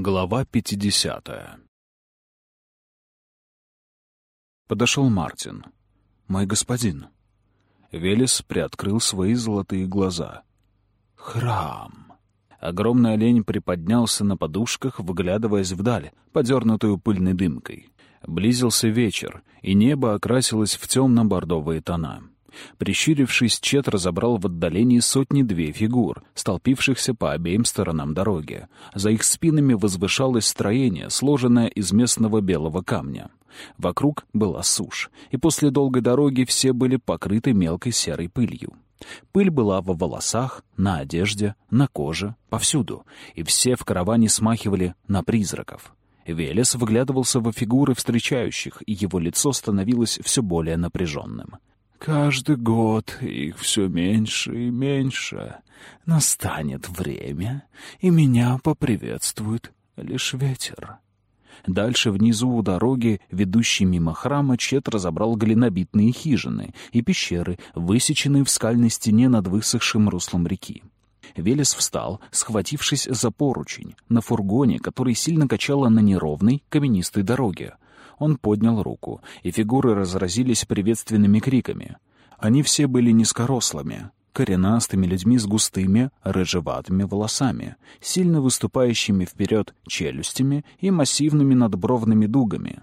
Глава 50 Подошел Мартин. «Мой господин». Велес приоткрыл свои золотые глаза. «Храм». Огромный олень приподнялся на подушках, выглядываясь вдаль, подернутую пыльной дымкой. Близился вечер, и небо окрасилось в темно-бордовые тона. Прищурившись, Чет разобрал в отдалении сотни-две фигур, столпившихся по обеим сторонам дороги. За их спинами возвышалось строение, сложенное из местного белого камня. Вокруг была сушь, и после долгой дороги все были покрыты мелкой серой пылью. Пыль была во волосах, на одежде, на коже, повсюду, и все в караване смахивали на призраков. Велес выглядывался во фигуры встречающих, и его лицо становилось все более напряженным. Каждый год их все меньше и меньше. Настанет время, и меня поприветствует лишь ветер. Дальше внизу у дороги, ведущей мимо храма, Чет разобрал глинобитные хижины и пещеры, высеченные в скальной стене над высохшим руслом реки. Велес встал, схватившись за поручень, на фургоне, который сильно качало на неровной каменистой дороге. Он поднял руку, и фигуры разразились приветственными криками. Они все были низкорослыми, коренастыми людьми с густыми, рыжеватыми волосами, сильно выступающими вперед челюстями и массивными надбровными дугами.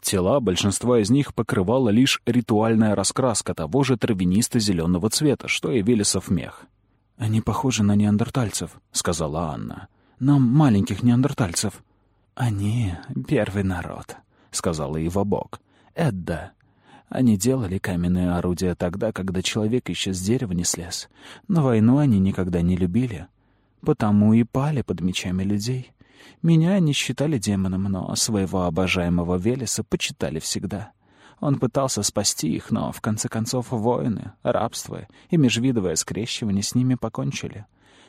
Тела большинства из них покрывала лишь ритуальная раскраска того же травянисто-зеленого цвета, что и Велесов мех. «Они похожи на неандертальцев», — сказала Анна. «Нам маленьких неандертальцев». «Они — первый народ», — сказала Ива Бог. «Эдда. Они делали каменные орудия тогда, когда человек еще с дерева не слез. Но войну они никогда не любили. Потому и пали под мечами людей. Меня они считали демоном, но своего обожаемого Велеса почитали всегда. Он пытался спасти их, но, в конце концов, воины, рабство и межвидовое скрещивание с ними покончили.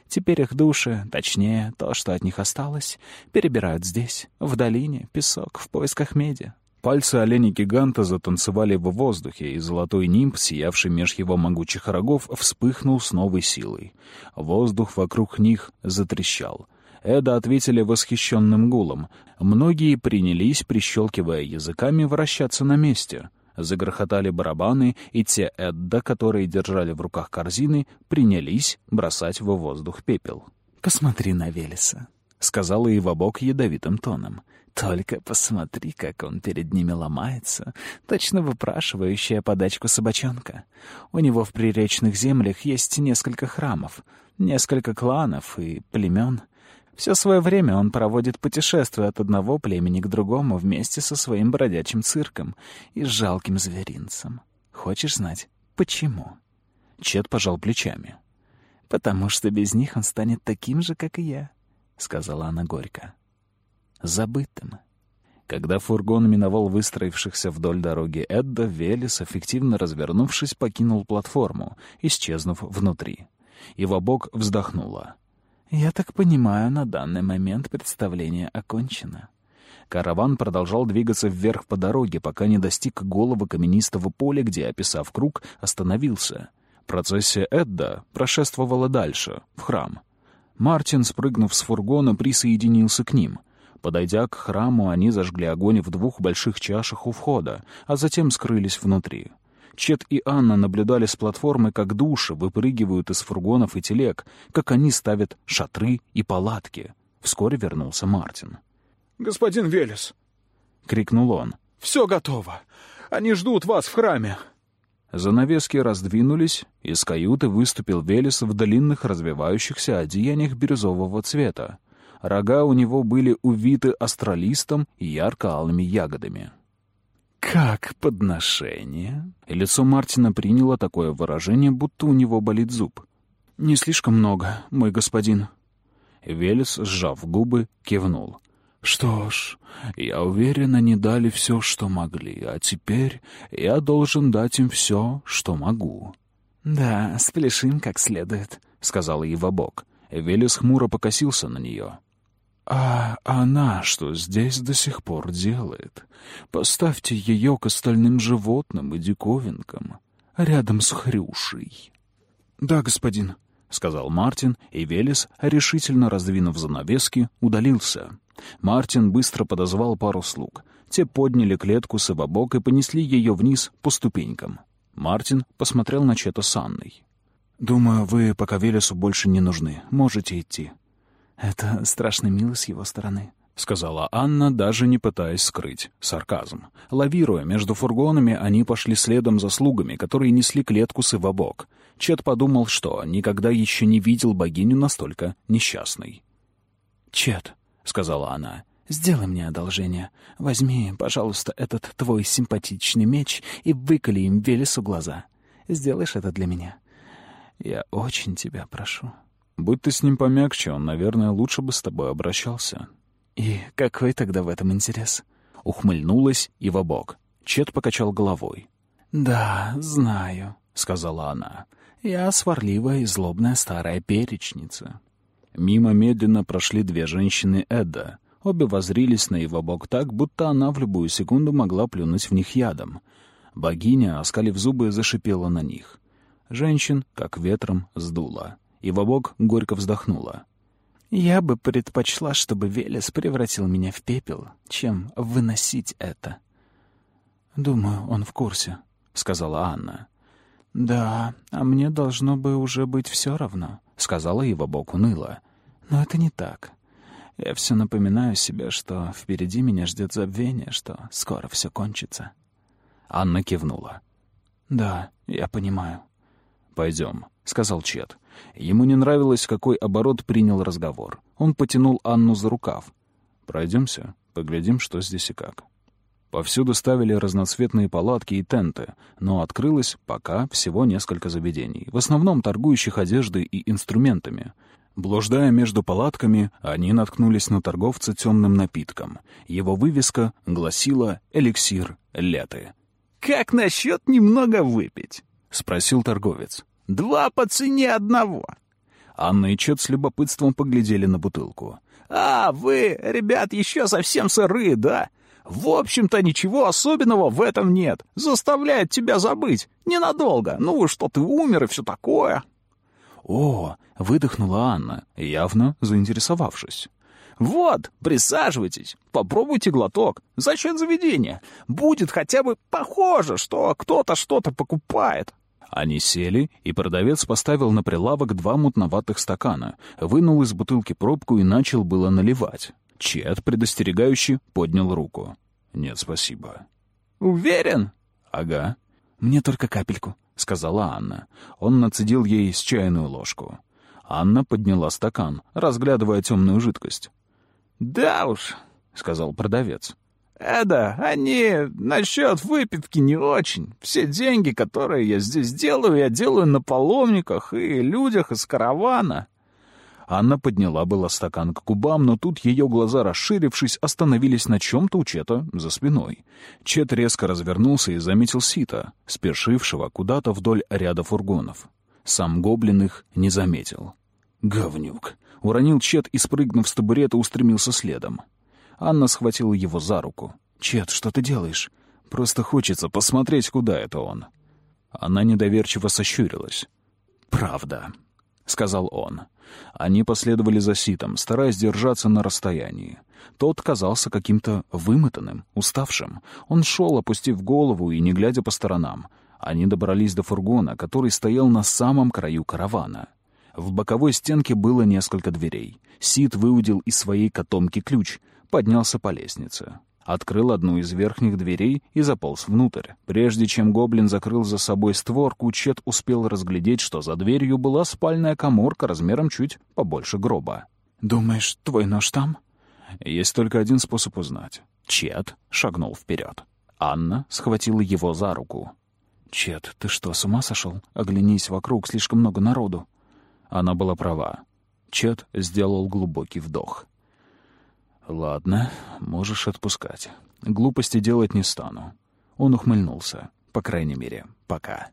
Теперь их души, точнее, то, что от них осталось, перебирают здесь, в долине, песок, в поисках меди. Пальцы оленя-гиганта затанцевали в воздухе, и золотой нимб, сиявший меж его могучих рогов, вспыхнул с новой силой. Воздух вокруг них затрещал. Эда ответили восхищенным гулом. Многие принялись, прищелкивая языками, вращаться на месте. Загрохотали барабаны, и те Эдда, которые держали в руках корзины, принялись бросать в воздух пепел. «Посмотри на Велеса», — сказала Ивабок ядовитым тоном. «Только посмотри, как он перед ними ломается, точно выпрашивающая подачку собачонка. У него в приречных землях есть несколько храмов, несколько кланов и племен. Все свое время он проводит путешествуя от одного племени к другому вместе со своим бродячим цирком и жалким зверинцем. Хочешь знать, почему?» Чет пожал плечами. «Потому что без них он станет таким же, как и я», — сказала она горько. «Забытым». Когда фургон миновал выстроившихся вдоль дороги Эдда, Велес, эффективно развернувшись, покинул платформу, исчезнув внутри. Его бок вздохнула. «Я так понимаю, на данный момент представление окончено». Караван продолжал двигаться вверх по дороге, пока не достиг головы каменистого поля, где, описав круг, остановился. Процессия Эдда прошествовала дальше, в храм. Мартин, спрыгнув с фургона, присоединился к ним. Подойдя к храму, они зажгли огонь в двух больших чашах у входа, а затем скрылись внутри. Чет и Анна наблюдали с платформы, как души выпрыгивают из фургонов и телег, как они ставят шатры и палатки. Вскоре вернулся Мартин. «Господин Велес!» — крикнул он. «Все готово! Они ждут вас в храме!» Занавески раздвинулись, из каюты выступил Велес в длинных развивающихся одеяниях бирюзового цвета. Рога у него были увиты астролистом и ярко-алыми ягодами. «Как подношение?» Лицо Мартина приняло такое выражение, будто у него болит зуб. «Не слишком много, мой господин». Велес, сжав губы, кивнул. «Что ж, я уверен, они дали все, что могли, а теперь я должен дать им все, что могу». «Да, спляшим как следует», — сказала Евобок. Велес хмуро покосился на нее. «А она что здесь до сих пор делает? Поставьте ее к остальным животным и диковинкам, рядом с Хрюшей». «Да, господин», — сказал Мартин, и Велес, решительно раздвинув занавески, удалился. Мартин быстро подозвал пару слуг. Те подняли клетку с обобок и понесли ее вниз по ступенькам. Мартин посмотрел на Чета с Анной. «Думаю, вы пока Велесу больше не нужны. Можете идти». «Это страшно мило с его стороны», — сказала Анна, даже не пытаясь скрыть сарказм. Лавируя между фургонами, они пошли следом за слугами, которые несли клетку с Ивобок. Чет подумал, что никогда еще не видел богиню настолько несчастной. «Чет», — сказала она, — «сделай мне одолжение. Возьми, пожалуйста, этот твой симпатичный меч и выколи им Велесу глаза. Сделаешь это для меня? Я очень тебя прошу». «Будь ты с ним помягче, он, наверное, лучше бы с тобой обращался». «И какой тогда в этом интерес?» Ухмыльнулась и в бок. Чет покачал головой. «Да, знаю», — сказала она. «Я сварливая и злобная старая перечница». Мимо медленно прошли две женщины Эдда. Обе возрились на его бок так, будто она в любую секунду могла плюнуть в них ядом. Богиня, оскалив зубы, зашипела на них. Женщин, как ветром, сдуло. Его бок горько вздохнула. «Я бы предпочла, чтобы Велес превратил меня в пепел, чем выносить это». «Думаю, он в курсе», — сказала Анна. «Да, а мне должно бы уже быть все равно», — сказала его бок уныло. «Но это не так. Я все напоминаю себе, что впереди меня ждет забвение, что скоро все кончится». Анна кивнула. «Да, я понимаю». «Пойдем», — сказал Чет. Ему не нравилось, какой оборот принял разговор. Он потянул Анну за рукав. «Пройдемся, поглядим, что здесь и как». Повсюду ставили разноцветные палатки и тенты, но открылось пока всего несколько заведений, в основном торгующих одеждой и инструментами. Блуждая между палатками, они наткнулись на торговца темным напитком. Его вывеска гласила «Эликсир Леты». «Как насчет немного выпить?» — спросил торговец. «Два по цене одного». Анна и Чет с любопытством поглядели на бутылку. «А, вы, ребят, еще совсем сырые, да? В общем-то, ничего особенного в этом нет. Заставляет тебя забыть. Ненадолго. Ну, что ты умер и все такое». «О!» — выдохнула Анна, явно заинтересовавшись. «Вот, присаживайтесь, попробуйте глоток. За счет заведения. Будет хотя бы похоже, что кто-то что-то покупает». Они сели, и продавец поставил на прилавок два мутноватых стакана, вынул из бутылки пробку и начал было наливать. Чет, предостерегающий, поднял руку. «Нет, спасибо». «Уверен?» «Ага». «Мне только капельку», — сказала Анна. Он нацедил ей с чайную ложку. Анна подняла стакан, разглядывая темную жидкость. «Да уж», — сказал продавец. «Эда, они насчет выпивки не очень. Все деньги, которые я здесь делаю, я делаю на паломниках и людях из каравана». Анна подняла было стакан к губам, но тут ее глаза, расширившись, остановились на чем-то у Чета за спиной. Чет резко развернулся и заметил Сита, спешившего куда-то вдоль ряда фургонов. Сам гоблин их не заметил. «Говнюк!» — уронил Чет и, спрыгнув с табурета, устремился следом. Анна схватила его за руку. «Чет, что ты делаешь? Просто хочется посмотреть, куда это он». Она недоверчиво сощурилась. «Правда», — сказал он. Они последовали за Ситом, стараясь держаться на расстоянии. Тот казался каким-то вымотанным, уставшим. Он шел, опустив голову и не глядя по сторонам. Они добрались до фургона, который стоял на самом краю каравана. В боковой стенке было несколько дверей. Сит выудил из своей котомки ключ, поднялся по лестнице. Открыл одну из верхних дверей и заполз внутрь. Прежде чем гоблин закрыл за собой створку, Чет успел разглядеть, что за дверью была спальная коморка размером чуть побольше гроба. «Думаешь, твой нож там?» Есть только один способ узнать. Чет шагнул вперед. Анна схватила его за руку. «Чет, ты что, с ума сошел? Оглянись вокруг, слишком много народу». Она была права. Чет сделал глубокий вдох. «Ладно, можешь отпускать. Глупости делать не стану». Он ухмыльнулся. По крайней мере, пока.